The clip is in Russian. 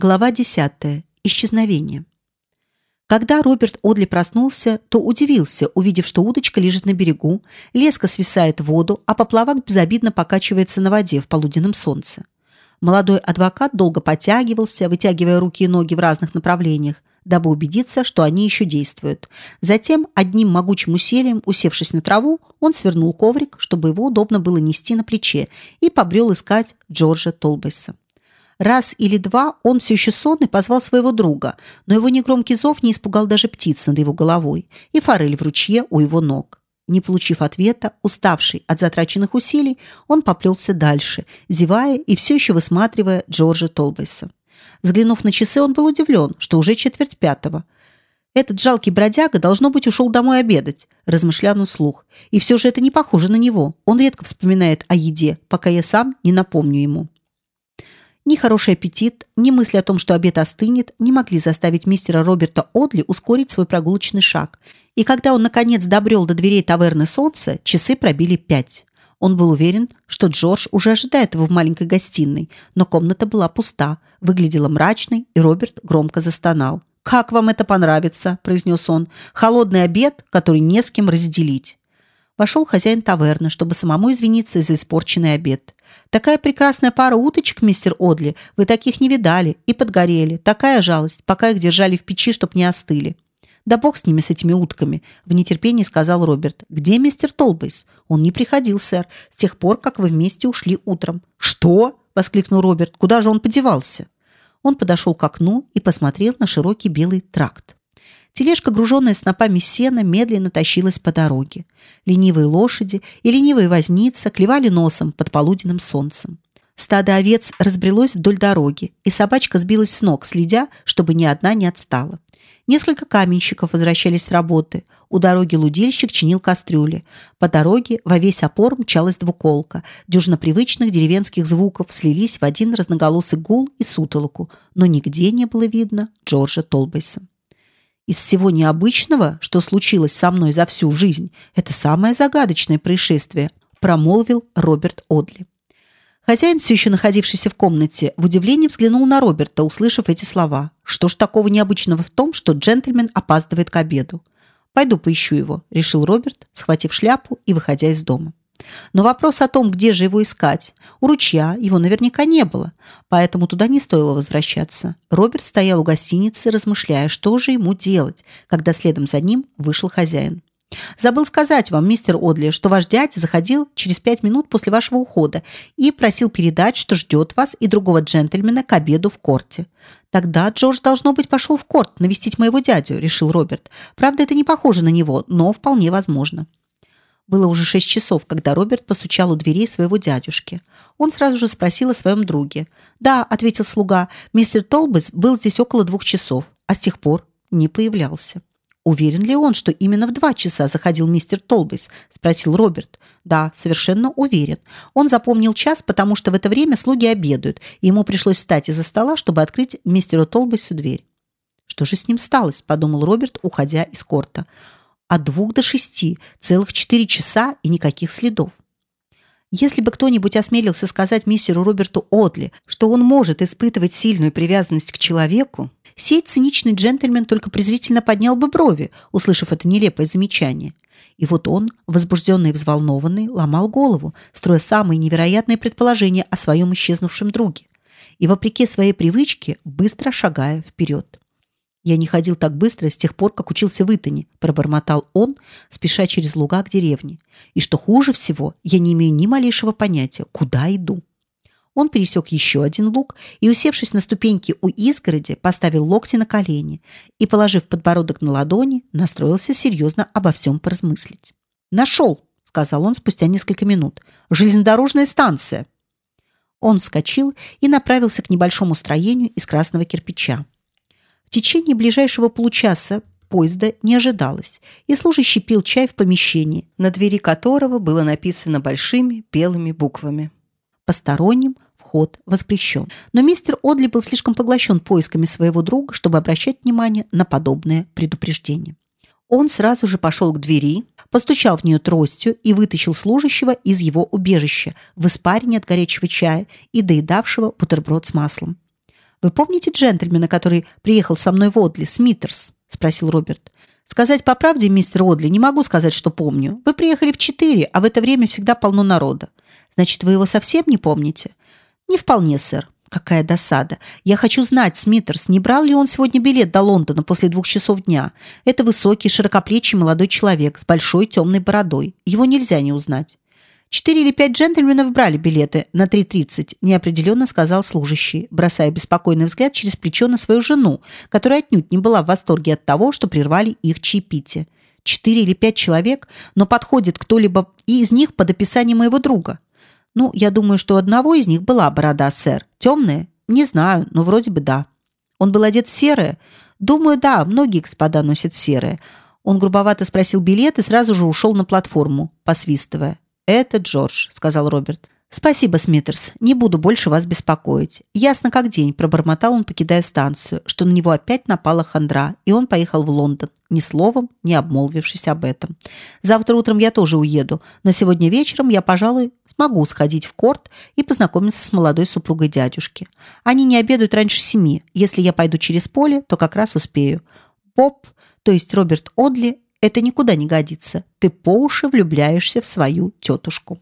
Глава 10. Исчезновение. Когда Роберт Одли проснулся, то удивился, увидев, что удочка лежит на берегу, леска свисает в воду, а поплавок безобидно покачивается на воде в полуденном солнце. Молодой адвокат долго потягивался, вытягивая руки и ноги в разных направлениях, дабы убедиться, что они еще действуют. Затем, одним могучим усилием, усевшись на траву, он свернул коврик, чтобы его удобно было нести на плече, и побрел искать Джорджа Толбейса. Раз или два он все еще сонный позвал своего друга, но его негромкий зов не испугал даже птиц над его головой и форель в ручье у его ног. Не получив ответа, уставший от затраченных усилий, он поплелся дальше, зевая и все еще высматривая Джорджа Толбейса. Взглянув на часы, он был удивлен, что уже четверть пятого. Этот жалкий бродяга, должно быть, ушел домой обедать, размышлял он вслух. И все же это не похоже на него. Он редко вспоминает о еде, пока я сам не напомню ему. Ни хороший аппетит, ни мысли о том, что обед остынет, не могли заставить мистера Роберта Одли ускорить свой прогулочный шаг. И когда он наконец добрел до дверей таверны Солнца, часы пробили пять. Он был уверен, что Джордж уже ожидает его в маленькой гостиной, но комната была пуста, выглядела мрачной, и Роберт громко застонал. «Как вам это понравится?» – произнес он. «Холодный обед, который не с кем разделить». Вошел хозяин таверны, чтобы самому извиниться за испорченный обед. Такая прекрасная пара уточек, мистер Одли, вы таких не видали и подгорели. Такая жалость, пока их держали в печи, чтоб не остыли. Да бог с ними, с этими утками, в нетерпении сказал Роберт. Где мистер Толбейс? Он не приходил, сэр, с тех пор, как вы вместе ушли утром. Что? воскликнул Роберт. Куда же он подевался? Он подошел к окну и посмотрел на широкий белый тракт. Тележка, груженная снопами сена, медленно тащилась по дороге. Ленивые лошади и ленивые возница клевали носом под полуденным солнцем. Стадо овец разбрелось вдоль дороги, и собачка сбилась с ног, следя, чтобы ни одна не отстала. Несколько каменщиков возвращались с работы. У дороги лудильщик чинил кастрюли. По дороге во весь опор мчалась двуколка. Дюжина привычных деревенских звуков слились в один разноголосый гул и сутолоку, но нигде не было видно Джорджа Толбейса. Из всего необычного, что случилось со мной за всю жизнь, это самое загадочное происшествие, промолвил Роберт Одли. Хозяин, все еще находившийся в комнате, в удивлении взглянул на Роберта, услышав эти слова. Что ж такого необычного в том, что джентльмен опаздывает к обеду? Пойду поищу его, решил Роберт, схватив шляпу и выходя из дома. Но вопрос о том, где же его искать, у ручья его наверняка не было, поэтому туда не стоило возвращаться. Роберт стоял у гостиницы, размышляя, что же ему делать, когда следом за ним вышел хозяин. Забыл сказать вам, мистер Одли, что ваш дядя заходил через пять минут после вашего ухода и просил передать, что ждет вас и другого джентльмена к обеду в корте. Тогда Джордж должно быть пошел в корт навестить моего дядю, решил Роберт. Правда, это не похоже на него, но вполне возможно. Было уже шесть часов, когда Роберт постучал у дверей своего дядюшки. Он сразу же спросил о своем друге. «Да», — ответил слуга, — «мистер Толбес был здесь около двух часов, а с тех пор не появлялся». «Уверен ли он, что именно в два часа заходил мистер Толбейс?» – спросил Роберт. «Да, совершенно уверен. Он запомнил час, потому что в это время слуги обедают, и ему пришлось встать из-за стола, чтобы открыть мистеру Толбейсу дверь». «Что же с ним сталось?» – подумал Роберт, уходя из корта от двух до шести, целых четыре часа и никаких следов. Если бы кто-нибудь осмелился сказать мистеру Роберту Одли, что он может испытывать сильную привязанность к человеку, сей циничный джентльмен только презрительно поднял бы брови, услышав это нелепое замечание. И вот он, возбужденный и взволнованный, ломал голову, строя самые невероятные предположения о своем исчезнувшем друге. И вопреки своей привычке, быстро шагая вперед. Я не ходил так быстро с тех пор, как учился в Итоне, пробормотал он, спеша через луга к деревне. И что хуже всего, я не имею ни малейшего понятия, куда иду. Он пересек еще один луг и, усевшись на ступеньки у изгороди, поставил локти на колени и, положив подбородок на ладони, настроился серьезно обо всем поразмыслить. «Нашел!» — сказал он спустя несколько минут. «Железнодорожная станция!» Он вскочил и направился к небольшому строению из красного кирпича. Течение ближайшего получаса поезда не ожидалось, и служащий пил чай в помещении, на двери которого было написано большими белыми буквами. Посторонним вход воспрещен. Но мистер Одли был слишком поглощен поисками своего друга, чтобы обращать внимание на подобное предупреждение. Он сразу же пошел к двери, постучал в нее тростью и вытащил служащего из его убежища в испарине от горячего чая и доедавшего бутерброд с маслом. Вы помните джентльмена, который приехал со мной в Одли, Смитерс? спросил Роберт. Сказать по правде, мистер Одли, не могу сказать, что помню. Вы приехали в четыре, а в это время всегда полно народа. Значит, вы его совсем не помните? Не вполне, сэр. Какая досада. Я хочу знать, Смитерс, не брал ли он сегодня билет до Лондона после двух часов дня? Это высокий, широкоплечий молодой человек с большой темной бородой. Его нельзя не узнать. Четыре или пять джентльменов брали билеты на 3.30, неопределенно сказал служащий, бросая беспокойный взгляд через плечо на свою жену, которая отнюдь не была в восторге от того, что прервали их чаепитие. Четыре или пять человек, но подходит кто-либо и из них под описание моего друга. Ну, я думаю, что у одного из них была борода, сэр. Темная? Не знаю, но вроде бы да. Он был одет в серое? Думаю, да, многие господа носят серое. Он грубовато спросил билет и сразу же ушел на платформу, посвистывая. «Это Джордж», — сказал Роберт. «Спасибо, Смитерс. Не буду больше вас беспокоить. Ясно как день», — пробормотал он, покидая станцию, что на него опять напала хандра, и он поехал в Лондон, ни словом не обмолвившись об этом. «Завтра утром я тоже уеду, но сегодня вечером я, пожалуй, смогу сходить в корт и познакомиться с молодой супругой дядюшки. Они не обедают раньше семи. Если я пойду через поле, то как раз успею. Боб, то есть Роберт Одли, это никуда не годится. Ты по уши влюбляешься в свою тетушку.